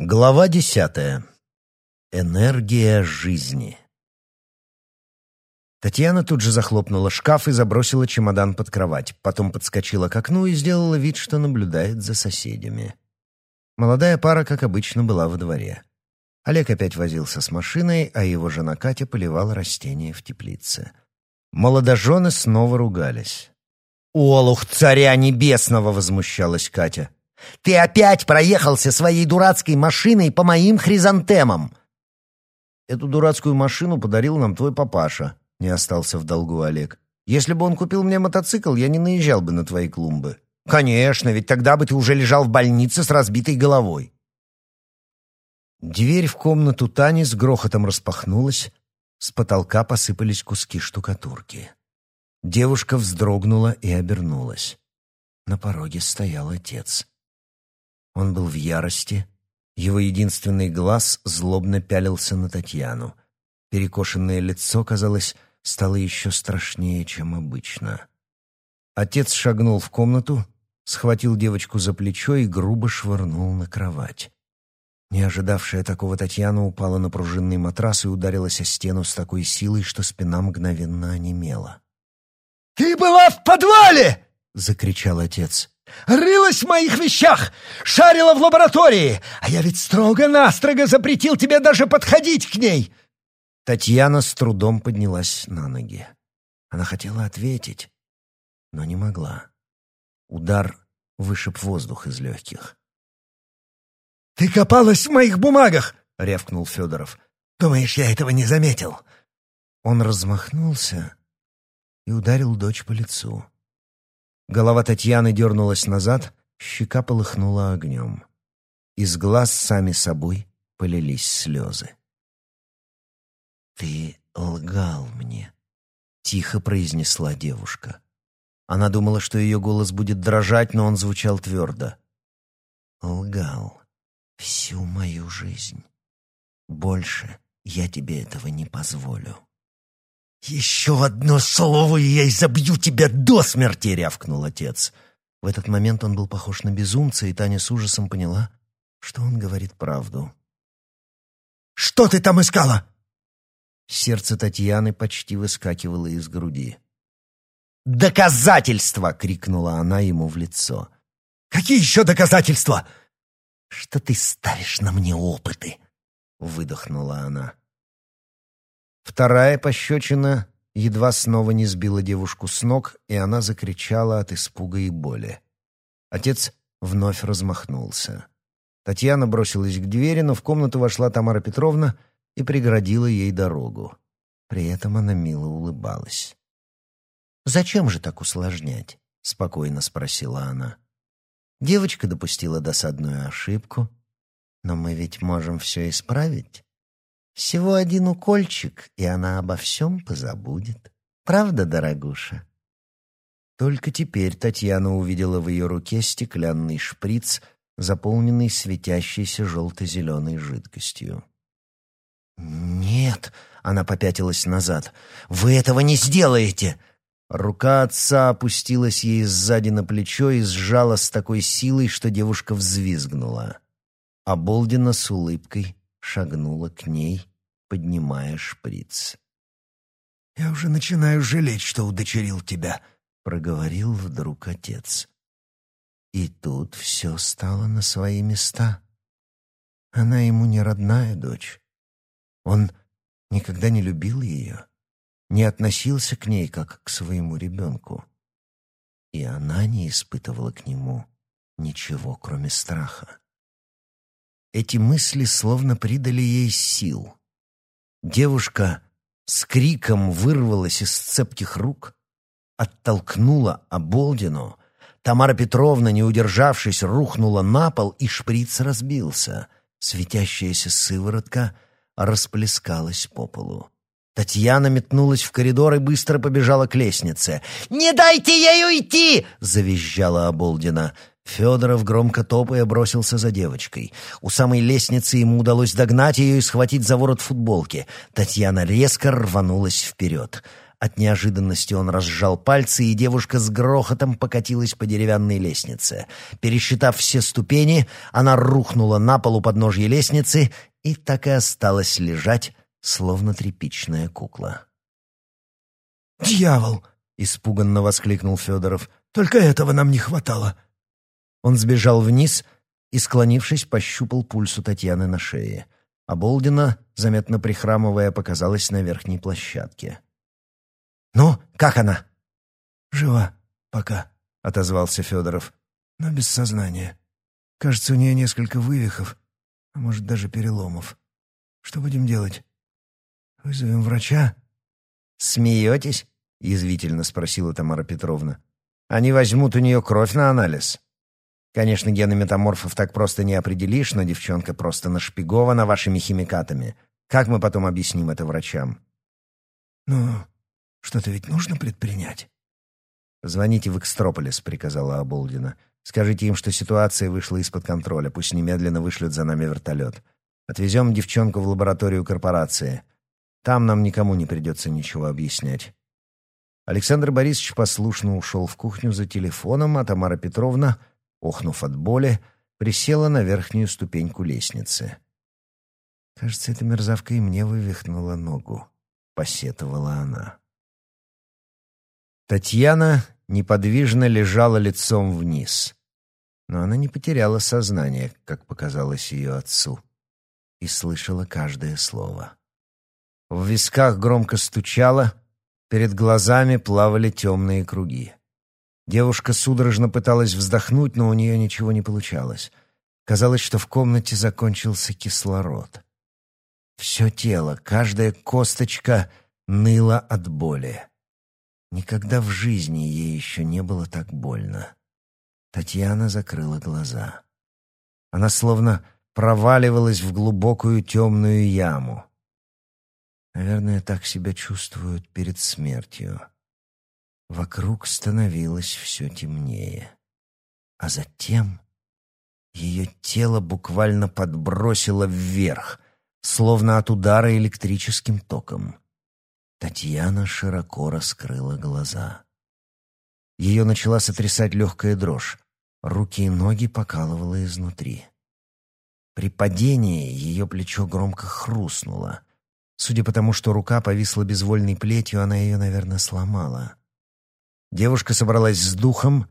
Глава десятая. Энергия жизни. Татьяна тут же захлопнула шкаф и забросила чемодан под кровать, потом подскочила к окну и сделала вид, что наблюдает за соседями. Молодая пара, как обычно, была во дворе. Олег опять возился с машиной, а его жена Катя поливала растения в теплице. Молодожены снова ругались. «Олух царя небесного!» — возмущалась Катя. «Ты опять проехался своей дурацкой машиной по моим хризантемам!» «Эту дурацкую машину подарил нам твой папаша», — не остался в долгу Олег. «Если бы он купил мне мотоцикл, я не наезжал бы на твои клумбы». «Конечно, ведь тогда бы ты уже лежал в больнице с разбитой головой». Дверь в комнату Тани с грохотом распахнулась, с потолка посыпались куски штукатурки. Девушка вздрогнула и обернулась. На пороге стоял отец. Он был в ярости. Его единственный глаз злобно пялился на Татьяну. Перекошенное лицо, казалось, стало еще страшнее, чем обычно. Отец шагнул в комнату, схватил девочку за плечо и грубо швырнул на кровать. Не ожидавшая такого Татьяна упала на пружинный матрас и ударилась о стену с такой силой, что спина мгновенно онемела. «Ты была в подвале!» — закричал отец. «Рылась в моих вещах! Шарила в лаборатории! А я ведь строго-настрого запретил тебе даже подходить к ней!» Татьяна с трудом поднялась на ноги. Она хотела ответить, но не могла. Удар вышиб воздух из легких. «Ты копалась в моих бумагах!» — рявкнул Федоров. «Думаешь, я этого не заметил?» Он размахнулся и ударил дочь по лицу. Голова Татьяны дернулась назад, щека полыхнула огнем. Из глаз сами собой полились слезы. «Ты лгал мне», — тихо произнесла девушка. Она думала, что ее голос будет дрожать, но он звучал твердо. «Лгал всю мою жизнь. Больше я тебе этого не позволю». «Еще одно слово, и я изобью тебя до смерти!» — рявкнул отец. В этот момент он был похож на безумца, и Таня с ужасом поняла, что он говорит правду. «Что ты там искала?» Сердце Татьяны почти выскакивало из груди. «Доказательства!» — крикнула она ему в лицо. «Какие еще доказательства?» «Что ты ставишь на мне опыты?» — выдохнула она. Вторая пощечина едва снова не сбила девушку с ног, и она закричала от испуга и боли. Отец вновь размахнулся. Татьяна бросилась к двери, но в комнату вошла Тамара Петровна и преградила ей дорогу. При этом она мило улыбалась. «Зачем же так усложнять?» — спокойно спросила она. Девочка допустила досадную ошибку, но мы ведь можем все исправить. Всего один укольчик, и она обо всем позабудет. Правда, дорогуша?» Только теперь Татьяна увидела в ее руке стеклянный шприц, заполненный светящейся желто-зеленой жидкостью. «Нет!» — она попятилась назад. «Вы этого не сделаете!» Рука отца опустилась ей сзади на плечо и сжала с такой силой, что девушка взвизгнула. А Болдина с улыбкой шагнула к ней, поднимая шприц. «Я уже начинаю жалеть, что удочерил тебя», — проговорил вдруг отец. И тут все стало на свои места. Она ему не родная дочь. Он никогда не любил ее, не относился к ней как к своему ребенку. И она не испытывала к нему ничего, кроме страха. Эти мысли словно придали ей сил. Девушка с криком вырвалась из цепких рук, оттолкнула Оболдину. Тамара Петровна, не удержавшись, рухнула на пол, и шприц разбился. Светящаяся сыворотка расплескалась по полу. Татьяна метнулась в коридор и быстро побежала к лестнице. «Не дайте ей уйти!» — завизжала Оболдина. Федоров, громко топая, бросился за девочкой. У самой лестницы ему удалось догнать ее и схватить за ворот футболки. Татьяна резко рванулась вперед. От неожиданности он разжал пальцы, и девушка с грохотом покатилась по деревянной лестнице. Пересчитав все ступени, она рухнула на пол у подножья лестницы и так и осталась лежать, словно тряпичная кукла. «Дьявол!» — испуганно воскликнул Федоров. «Только этого нам не хватало!» Он сбежал вниз и, склонившись, пощупал пульс у Татьяны на шее. А Болдина, заметно прихрамывая, показалась на верхней площадке. «Ну, как она?» «Жива пока», — отозвался Федоров. «Но без сознания. Кажется, у нее несколько вывихов, а может, даже переломов. Что будем делать? Вызовем врача?» «Смеетесь?» — язвительно спросила Тамара Петровна. «Они возьмут у нее кровь на анализ. Конечно, гены метаморфов так просто не определишь, но девчонка просто нашпигована вашими химикатами. Как мы потом объясним это врачам?» «Ну, что-то ведь нужно предпринять. «Звоните в Экстрополис», — приказала Оболдина. «Скажите им, что ситуация вышла из-под контроля. Пусть немедленно вышлют за нами вертолет. Отвезем девчонку в лабораторию корпорации. Там нам никому не придется ничего объяснять». Александр Борисович послушно ушел в кухню за телефоном, а Тамара Петровна, охнув от боли, присела на верхнюю ступеньку лестницы. «Кажется, эта мерзавка и мне вывихнула ногу», — посетовала она. Татьяна неподвижно лежала лицом вниз. Но она не потеряла сознание, как показалось ее отцу, и слышала каждое слово. В висках громко стучало, перед глазами плавали темные круги. Девушка судорожно пыталась вздохнуть, но у нее ничего не получалось. Казалось, что в комнате закончился кислород. Все тело, каждая косточка ныла от боли. Никогда в жизни ей еще не было так больно. Татьяна закрыла глаза. Она словно проваливалась в глубокую темную яму. Наверное, так себя чувствуют перед смертью. Вокруг становилось все темнее. А затем ее тело буквально подбросило вверх, словно от удара электрическим током. Татьяна широко раскрыла глаза. Ее начала сотрясать легкая дрожь. Руки и ноги покалывало изнутри. При падении ее плечо громко хрустнуло. Судя по тому, что рука повисла безвольной плетью, она ее, наверное, сломала. Девушка собралась с духом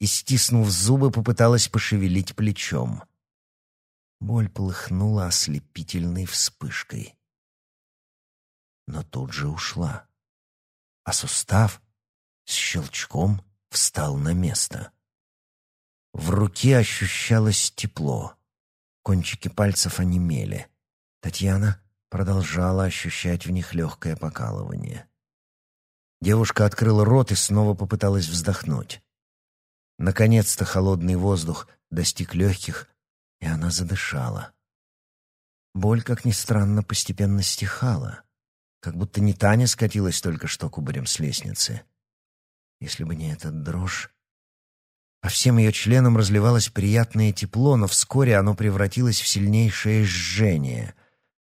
и, стиснув зубы, попыталась пошевелить плечом. Боль полыхнула ослепительной вспышкой но тут же ушла. А сустав с щелчком встал на место. В руке ощущалось тепло. Кончики пальцев онемели. Татьяна продолжала ощущать в них легкое покалывание. Девушка открыла рот и снова попыталась вздохнуть. Наконец-то холодный воздух достиг легких, и она задышала. Боль, как ни странно, постепенно стихала. Как будто не Таня скатилась только что кубарем с лестницы. Если бы не этот дрожь... По всем ее членам разливалось приятное тепло, но вскоре оно превратилось в сильнейшее жжение.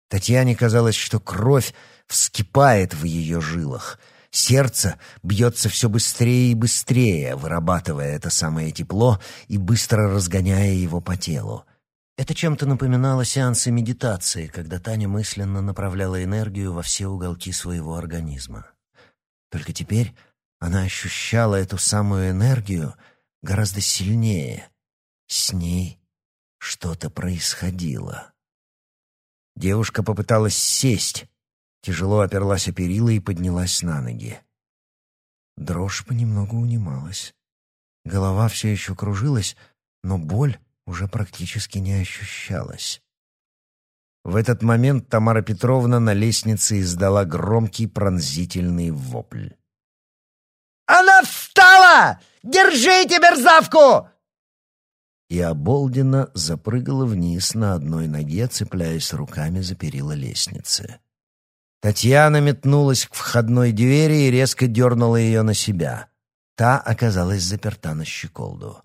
Татьяне казалось, что кровь вскипает в ее жилах. Сердце бьется все быстрее и быстрее, вырабатывая это самое тепло и быстро разгоняя его по телу. Это чем-то напоминало сеансы медитации, когда Таня мысленно направляла энергию во все уголки своего организма. Только теперь она ощущала эту самую энергию гораздо сильнее. С ней что-то происходило. Девушка попыталась сесть, тяжело оперлась о перила и поднялась на ноги. Дрожь понемногу унималась. Голова все еще кружилась, но боль уже практически не ощущалось. В этот момент Тамара Петровна на лестнице издала громкий пронзительный вопль. «Она встала! Держите мерзавку!» И Оболдина запрыгала вниз на одной ноге, цепляясь руками за перила лестницы. Татьяна метнулась к входной двери и резко дернула ее на себя. Та оказалась заперта на щеколду.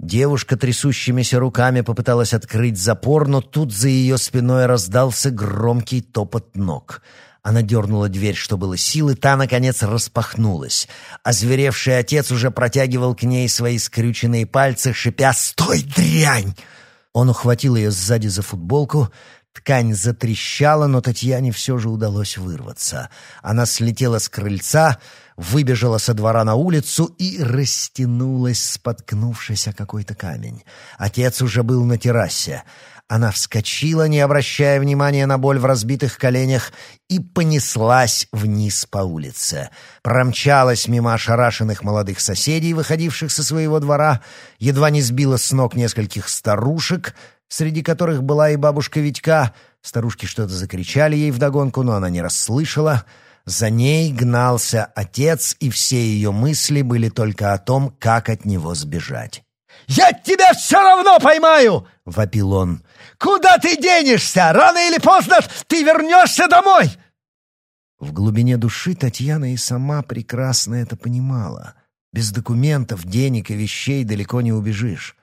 Девушка трясущимися руками попыталась открыть запор, но тут за ее спиной раздался громкий топот ног. Она дернула дверь, что было силы, та, наконец, распахнулась. Озверевший отец уже протягивал к ней свои скрюченные пальцы, шипя «Стой, дрянь!». Он ухватил ее сзади за футболку, ткань затрещала, но Татьяне все же удалось вырваться. Она слетела с крыльца, выбежала со двора на улицу и растянулась, споткнувшись о какой-то камень. Отец уже был на террасе. Она вскочила, не обращая внимания на боль в разбитых коленях, и понеслась вниз по улице. Промчалась мимо ошарашенных молодых соседей, выходивших со своего двора, едва не сбила с ног нескольких старушек, среди которых была и бабушка Витька. Старушки что-то закричали ей вдогонку, но она не расслышала. За ней гнался отец, и все ее мысли были только о том, как от него сбежать. «Я тебя все равно поймаю!» — вопил он. «Куда ты денешься? Рано или поздно ты вернешься домой!» В глубине души Татьяна и сама прекрасно это понимала. Без документов, денег и вещей далеко не убежишь.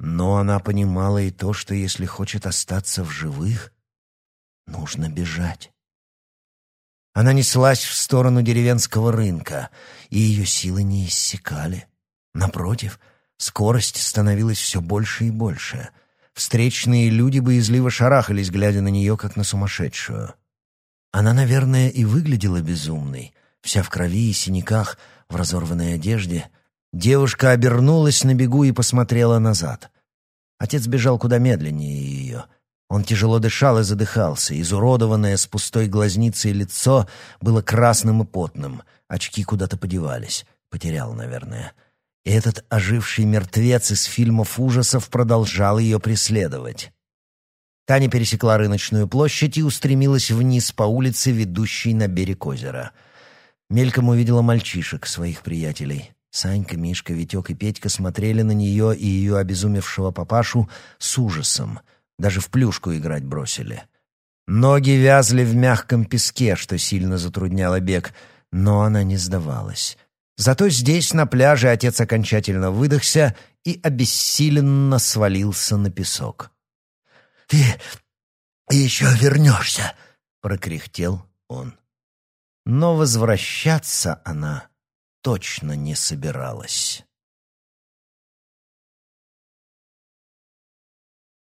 Но она понимала и то, что если хочет остаться в живых, нужно бежать. Она неслась в сторону деревенского рынка, и ее силы не иссякали. Напротив — Скорость становилась все больше и больше. Встречные люди боязливо шарахались, глядя на нее, как на сумасшедшую. Она, наверное, и выглядела безумной, вся в крови и синяках, в разорванной одежде. Девушка обернулась на бегу и посмотрела назад. Отец бежал куда медленнее ее. Он тяжело дышал и задыхался. Изуродованное с пустой глазницей лицо было красным и потным. Очки куда-то подевались. Потерял, наверное. — и этот оживший мертвец из фильмов ужасов продолжал ее преследовать. Таня пересекла рыночную площадь и устремилась вниз по улице, ведущей на берег озера. Мельком увидела мальчишек, своих приятелей. Санька, Мишка, Витек и Петька смотрели на нее и ее обезумевшего папашу с ужасом. Даже в плюшку играть бросили. Ноги вязли в мягком песке, что сильно затрудняло бег, но она не сдавалась. Зато здесь, на пляже, отец окончательно выдохся и обессиленно свалился на песок. «Ты еще вернешься!» — прокряхтел он. Но возвращаться она точно не собиралась.